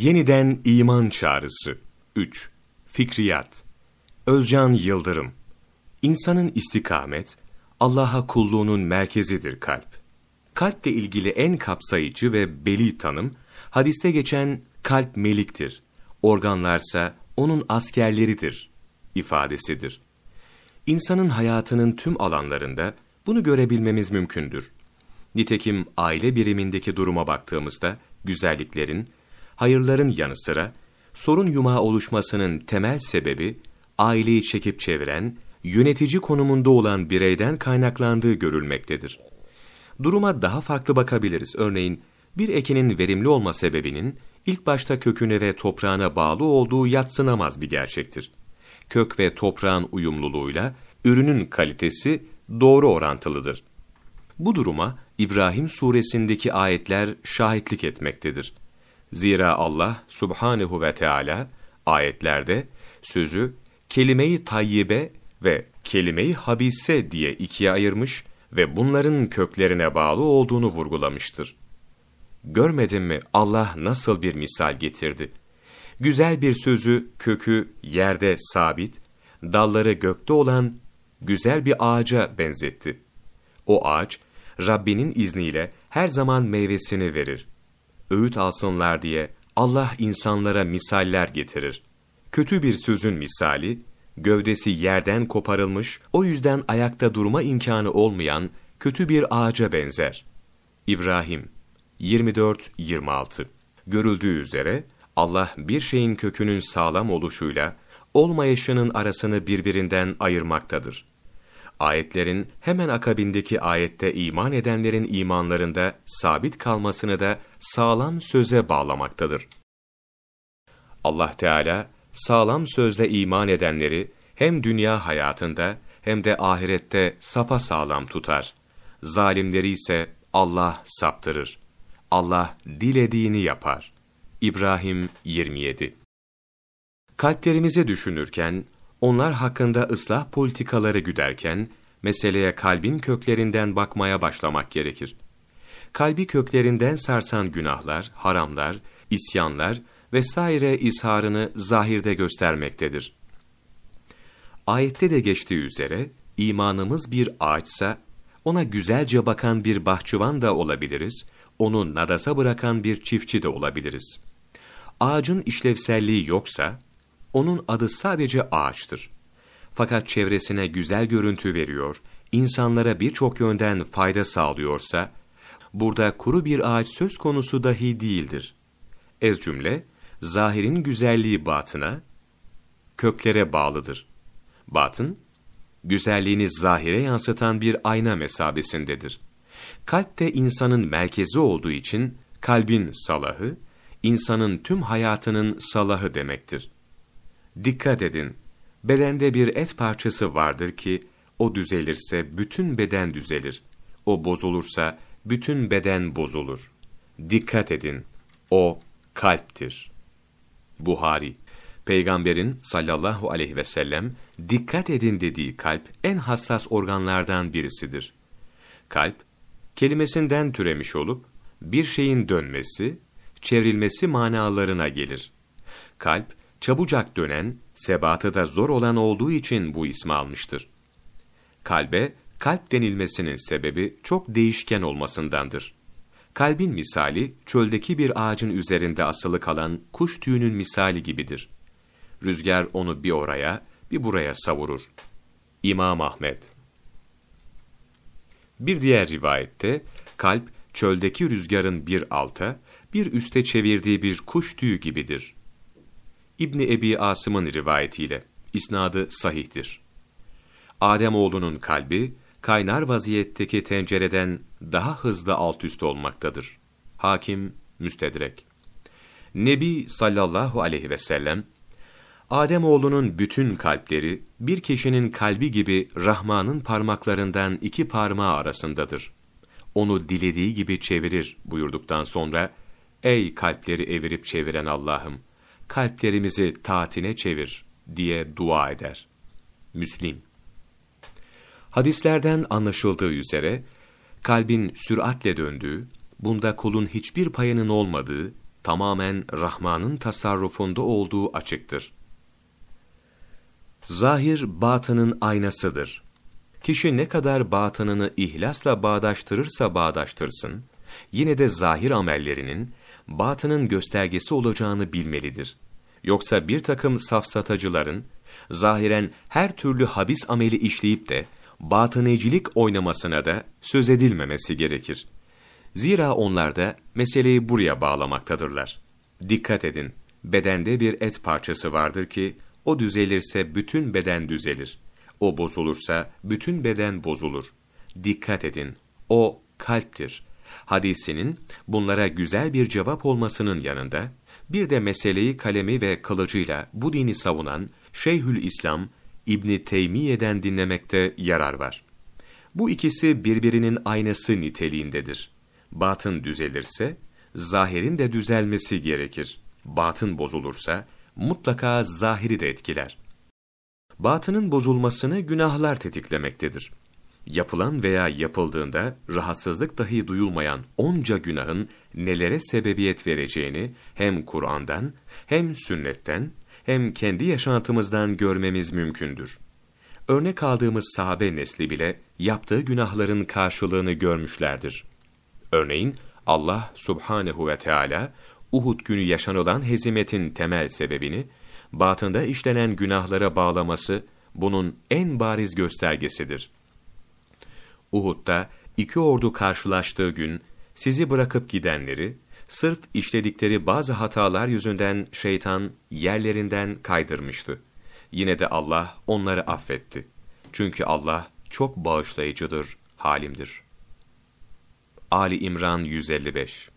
Yeniden iman çağrısı 3. Fikriyat Özcan Yıldırım İnsanın istikamet, Allah'a kulluğunun merkezidir kalp. Kalple ilgili en kapsayıcı ve beli tanım, hadiste geçen kalp meliktir, organlarsa onun askerleridir ifadesidir. İnsanın hayatının tüm alanlarında bunu görebilmemiz mümkündür. Nitekim aile birimindeki duruma baktığımızda güzelliklerin, hayırların yanı sıra sorun yumağı oluşmasının temel sebebi aileyi çekip çeviren, yönetici konumunda olan bireyden kaynaklandığı görülmektedir. Duruma daha farklı bakabiliriz. Örneğin bir ekinin verimli olma sebebinin ilk başta köküne ve toprağına bağlı olduğu yatsınamaz bir gerçektir. Kök ve toprağın uyumluluğuyla ürünün kalitesi doğru orantılıdır. Bu duruma İbrahim suresindeki ayetler şahitlik etmektedir. Zira Allah subhanehu ve Teala ayetlerde sözü kelime-i tayyibe ve kelime-i habise diye ikiye ayırmış ve bunların köklerine bağlı olduğunu vurgulamıştır. Görmedin mi Allah nasıl bir misal getirdi? Güzel bir sözü kökü yerde sabit, dalları gökte olan güzel bir ağaca benzetti. O ağaç, Rabbinin izniyle her zaman meyvesini verir. Öğüt alsınlar diye Allah insanlara misaller getirir. Kötü bir sözün misali, gövdesi yerden koparılmış, o yüzden ayakta durma imkanı olmayan kötü bir ağaca benzer. İbrahim 24-26 Görüldüğü üzere Allah bir şeyin kökünün sağlam oluşuyla olmayışının arasını birbirinden ayırmaktadır. Ayetlerin hemen akabindeki ayette iman edenlerin imanlarında sabit kalmasını da sağlam söze bağlamaktadır. Allah Teala sağlam sözle iman edenleri hem dünya hayatında hem de ahirette sapa sağlam tutar. Zalimleri ise Allah saptırır. Allah dilediğini yapar. İbrahim 27 Kalplerimizi düşünürken, onlar hakkında ıslah politikaları güderken, meseleye kalbin köklerinden bakmaya başlamak gerekir. Kalbi köklerinden sarsan günahlar, haramlar, isyanlar vesaire izharını zahirde göstermektedir. Ayette de geçtiği üzere, imanımız bir ağaçsa, ona güzelce bakan bir bahçıvan da olabiliriz, onu nadasa bırakan bir çiftçi de olabiliriz. Ağacın işlevselliği yoksa, onun adı sadece ağaçtır. Fakat çevresine güzel görüntü veriyor, insanlara birçok yönden fayda sağlıyorsa, burada kuru bir ağaç söz konusu dahi değildir. Ez cümle, zahirin güzelliği batına, köklere bağlıdır. Batın, güzelliğini zahire yansıtan bir ayna mesabesindedir. Kalp de insanın merkezi olduğu için kalbin salahı, insanın tüm hayatının salahı demektir. Dikkat edin, bedende bir et parçası vardır ki, o düzelirse bütün beden düzelir. O bozulursa bütün beden bozulur. Dikkat edin, o kalptir. Buhari Peygamberin sallallahu aleyhi ve sellem dikkat edin dediği kalp en hassas organlardan birisidir. Kalp, kelimesinden türemiş olup bir şeyin dönmesi, çevrilmesi manalarına gelir. Kalp, çabucak dönen, sebatı da zor olan olduğu için bu ismi almıştır. Kalbe, kalp denilmesinin sebebi çok değişken olmasındandır. Kalbin misali, çöldeki bir ağacın üzerinde asılı kalan kuş tüyünün misali gibidir. Rüzgar onu bir oraya, bir buraya savurur. İmam Ahmet Bir diğer rivayette, kalp, çöldeki rüzgarın bir alta, bir üste çevirdiği bir kuş tüyü gibidir. İbni Ebi Asım'ın rivayetiyle, isnadı sahihtir. Adem oğlunun kalbi, kaynar vaziyetteki tencereden daha hızlı alt üst olmaktadır. Hakim, müstedrek. Nebi sallallahu aleyhi ve sellem, Adem oğlunun bütün kalpleri, bir kişinin kalbi gibi Rahman'ın parmaklarından iki parmağı arasındadır. Onu dilediği gibi çevirir buyurduktan sonra, Ey kalpleri evirip çeviren Allah'ım! Kalplerimizi taatine çevir diye dua eder. Müslim Hadislerden anlaşıldığı üzere, kalbin süratle döndüğü, bunda kulun hiçbir payının olmadığı, tamamen Rahman'ın tasarrufunda olduğu açıktır. Zahir batının aynasıdır. Kişi ne kadar batınını ihlasla bağdaştırırsa bağdaştırsın, yine de zahir amellerinin batının göstergesi olacağını bilmelidir. Yoksa bir takım safsatacıların, zahiren her türlü habis ameli işleyip de, batınecilik oynamasına da söz edilmemesi gerekir. Zira onlar da meseleyi buraya bağlamaktadırlar. Dikkat edin, bedende bir et parçası vardır ki, o düzelirse bütün beden düzelir. O bozulursa bütün beden bozulur. Dikkat edin, o kalptir. Hadisinin bunlara güzel bir cevap olmasının yanında, bir de meseleyi kalemi ve kılıcıyla bu dini savunan Şeyhül İslam İbni Teymiye'den dinlemekte yarar var. Bu ikisi birbirinin aynası niteliğindedir. Batın düzelirse, zahirin de düzelmesi gerekir. Batın bozulursa, mutlaka zahiri de etkiler. Batının bozulmasını günahlar tetiklemektedir. Yapılan veya yapıldığında rahatsızlık dahi duyulmayan onca günahın nelere sebebiyet vereceğini hem Kur'an'dan, hem sünnetten, hem kendi yaşantımızdan görmemiz mümkündür. Örnek aldığımız sahabe nesli bile yaptığı günahların karşılığını görmüşlerdir. Örneğin Allah subhanehu ve Teala Uhud günü yaşanılan hezimetin temel sebebini, batında işlenen günahlara bağlaması bunun en bariz göstergesidir. Uhud'da iki ordu karşılaştığı gün sizi bırakıp gidenleri, sırf işledikleri bazı hatalar yüzünden şeytan yerlerinden kaydırmıştı. Yine de Allah onları affetti. Çünkü Allah çok bağışlayıcıdır, halimdir. Ali İmran 155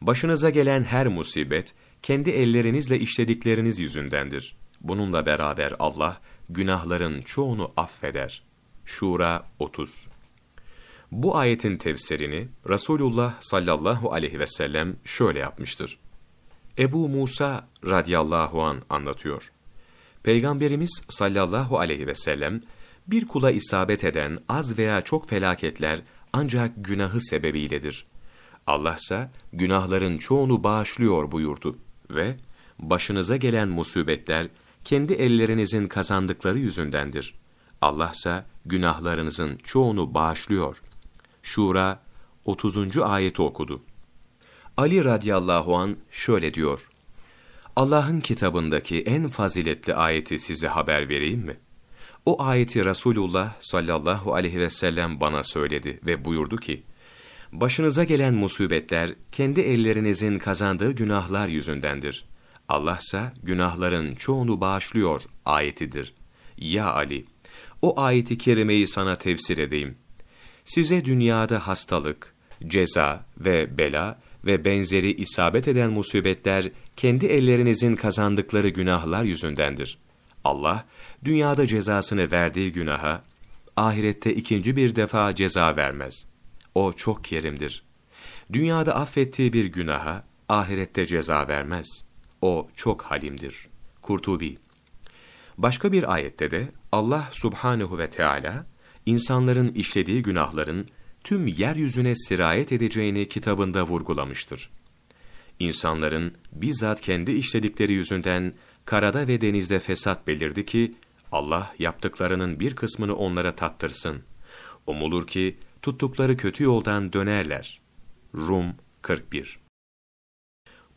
Başınıza gelen her musibet, kendi ellerinizle işledikleriniz yüzündendir. Bununla beraber Allah, günahların çoğunu affeder. Şura 30 Bu ayetin tefsirini Resulullah sallallahu aleyhi ve sellem şöyle yapmıştır. Ebu Musa radıyallahu an anlatıyor. Peygamberimiz sallallahu aleyhi ve sellem, bir kula isabet eden az veya çok felaketler ancak günahı sebebiyledir. Allah ise günahların çoğunu bağışlıyor buyurdu ve başınıza gelen musibetler kendi ellerinizin kazandıkları yüzündendir. Allah ise günahlarınızın çoğunu bağışlıyor. Şura 30. ayeti okudu. Ali radıyallahu an şöyle diyor. Allah'ın kitabındaki en faziletli ayeti size haber vereyim mi? O ayeti Resulullah sallallahu aleyhi ve sellem bana söyledi ve buyurdu ki, Başınıza gelen musibetler kendi ellerinizin kazandığı günahlar yüzündendir. Allah ise günahların çoğunu bağışlıyor ayetidir. Ya Ali, o ayeti kerimeyi sana tefsir edeyim. Size dünyada hastalık, ceza ve bela ve benzeri isabet eden musibetler kendi ellerinizin kazandıkları günahlar yüzündendir. Allah, dünyada cezasını verdiği günaha, ahirette ikinci bir defa ceza vermez.'' O çok kerimdir. Dünyada affettiği bir günaha, ahirette ceza vermez. O çok halimdir. Kurtubi Başka bir ayette de Allah subhanehu ve Teala insanların işlediği günahların tüm yeryüzüne sirayet edeceğini kitabında vurgulamıştır. İnsanların bizzat kendi işledikleri yüzünden karada ve denizde fesat belirdi ki, Allah yaptıklarının bir kısmını onlara tattırsın. Umulur ki tuttukları kötü yoldan dönerler. Rum 41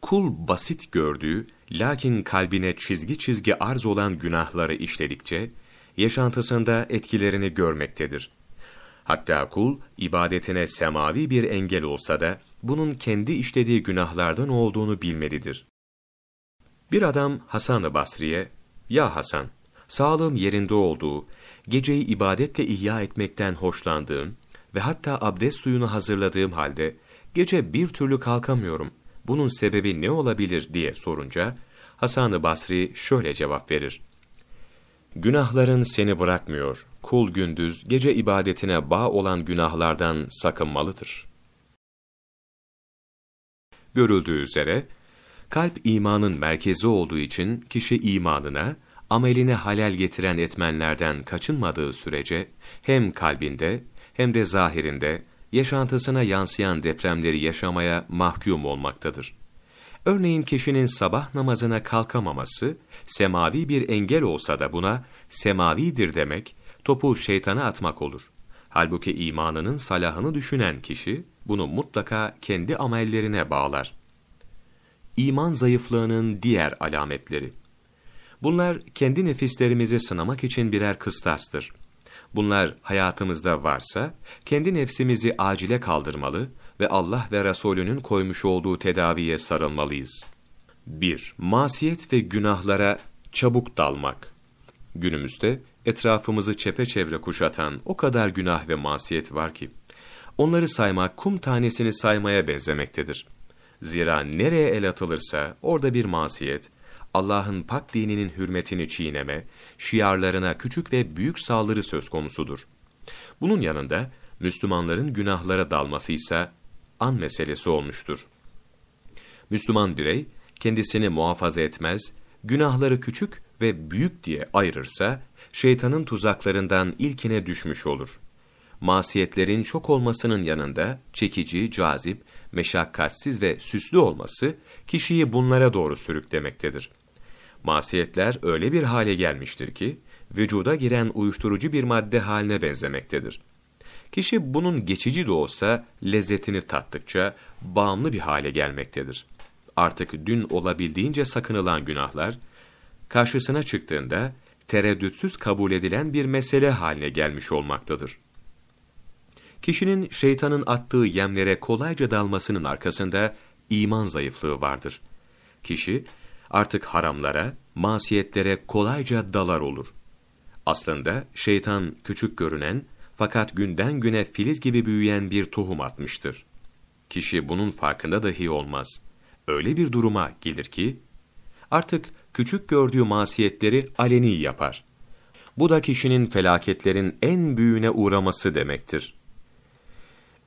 Kul basit gördüğü, lakin kalbine çizgi çizgi arz olan günahları işledikçe, yaşantısında etkilerini görmektedir. Hatta kul, ibadetine semavi bir engel olsa da, bunun kendi işlediği günahlardan olduğunu bilmelidir. Bir adam Hasan-ı Basri'ye, ''Ya Hasan, sağlığım yerinde olduğu, geceyi ibadetle ihya etmekten hoşlandığım, ve hatta abdest suyunu hazırladığım halde gece bir türlü kalkamıyorum. Bunun sebebi ne olabilir diye sorunca Hasan-ı Basri şöyle cevap verir. Günahların seni bırakmıyor. Kul gündüz gece ibadetine bağ olan günahlardan sakınmalıdır. Görüldüğü üzere kalp imanın merkezi olduğu için kişi imanına, ameline halel getiren etmenlerden kaçınmadığı sürece hem kalbinde hem de zahirinde yaşantısına yansıyan depremleri yaşamaya mahkum olmaktadır. Örneğin kişinin sabah namazına kalkamaması, semavi bir engel olsa da buna semavidir demek, topu şeytana atmak olur. Halbuki imanının salahını düşünen kişi, bunu mutlaka kendi amellerine bağlar. İman zayıflığının diğer alametleri. Bunlar kendi nefislerimizi sınamak için birer kıstastır. Bunlar hayatımızda varsa, kendi nefsimizi acile kaldırmalı ve Allah ve Resulünün koymuş olduğu tedaviye sarılmalıyız. 1. Masiyet ve günahlara çabuk dalmak. Günümüzde etrafımızı çepeçevre kuşatan o kadar günah ve masiyet var ki, onları saymak kum tanesini saymaya benzemektedir. Zira nereye el atılırsa orada bir masiyet, Allah'ın pak dininin hürmetini çiğneme, şiarlarına küçük ve büyük saldırı söz konusudur. Bunun yanında Müslümanların günahlara dalması ise an meselesi olmuştur. Müslüman birey kendisini muhafaza etmez, günahları küçük ve büyük diye ayırırsa, şeytanın tuzaklarından ilkine düşmüş olur. Masiyetlerin çok olmasının yanında çekici, cazip, meşakkatsiz ve süslü olması, kişiyi bunlara doğru sürüklemektedir. Masiyetler öyle bir hale gelmiştir ki, vücuda giren uyuşturucu bir madde haline benzemektedir. Kişi bunun geçici de olsa lezzetini tattıkça bağımlı bir hale gelmektedir. Artık dün olabildiğince sakınılan günahlar, karşısına çıktığında tereddütsüz kabul edilen bir mesele haline gelmiş olmaktadır. Kişinin şeytanın attığı yemlere kolayca dalmasının arkasında iman zayıflığı vardır. Kişi artık haramlara, masiyetlere kolayca dalar olur. Aslında şeytan küçük görünen fakat günden güne filiz gibi büyüyen bir tohum atmıştır. Kişi bunun farkında dahi olmaz. Öyle bir duruma gelir ki, artık küçük gördüğü masiyetleri aleni yapar. Bu da kişinin felaketlerin en büyüğüne uğraması demektir.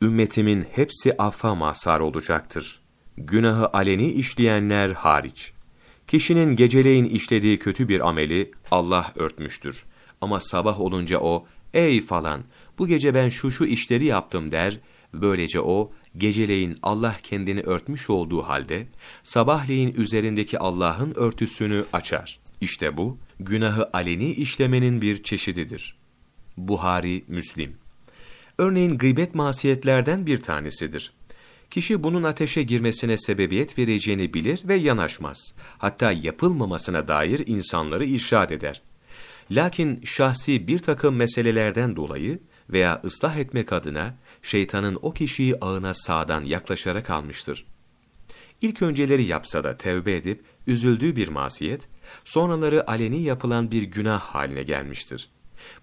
Ümmetimin hepsi affa mahsar olacaktır. Günahı aleni işleyenler hariç. Kişinin geceleyin işlediği kötü bir ameli Allah örtmüştür. Ama sabah olunca o, ey falan, bu gece ben şu şu işleri yaptım der, böylece o, geceleyin Allah kendini örtmüş olduğu halde, sabahleyin üzerindeki Allah'ın örtüsünü açar. İşte bu, günahı aleni işlemenin bir çeşididir. Buhari, Müslim Örneğin gıybet masiyetlerden bir tanesidir. Kişi bunun ateşe girmesine sebebiyet vereceğini bilir ve yanaşmaz. Hatta yapılmamasına dair insanları irşad eder. Lakin şahsi bir takım meselelerden dolayı veya ıslah etmek adına şeytanın o kişiyi ağına sağdan yaklaşarak almıştır. İlk önceleri yapsa da tevbe edip üzüldüğü bir masiyet, sonraları aleni yapılan bir günah haline gelmiştir.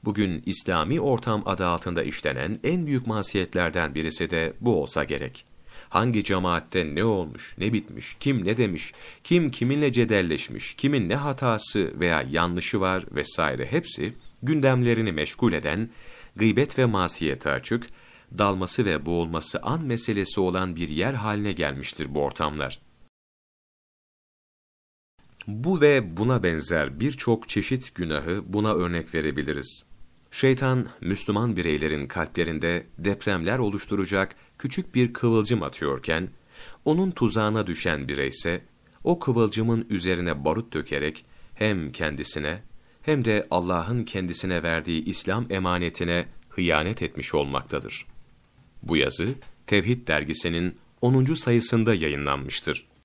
Bugün İslami ortam adı altında işlenen en büyük masiyetlerden birisi de bu olsa gerek. Hangi cemaatte ne olmuş, ne bitmiş, kim ne demiş, kim kiminle cedelleşmiş, kimin ne hatası veya yanlışı var vesaire hepsi gündemlerini meşgul eden, gıybet ve masiyete açık, dalması ve boğulması an meselesi olan bir yer haline gelmiştir bu ortamlar. Bu ve buna benzer birçok çeşit günahı buna örnek verebiliriz. Şeytan, Müslüman bireylerin kalplerinde depremler oluşturacak küçük bir kıvılcım atıyorken, onun tuzağına düşen bireyse, o kıvılcımın üzerine barut dökerek hem kendisine hem de Allah'ın kendisine verdiği İslam emanetine hıyanet etmiş olmaktadır. Bu yazı, Tevhid dergisinin 10. sayısında yayınlanmıştır.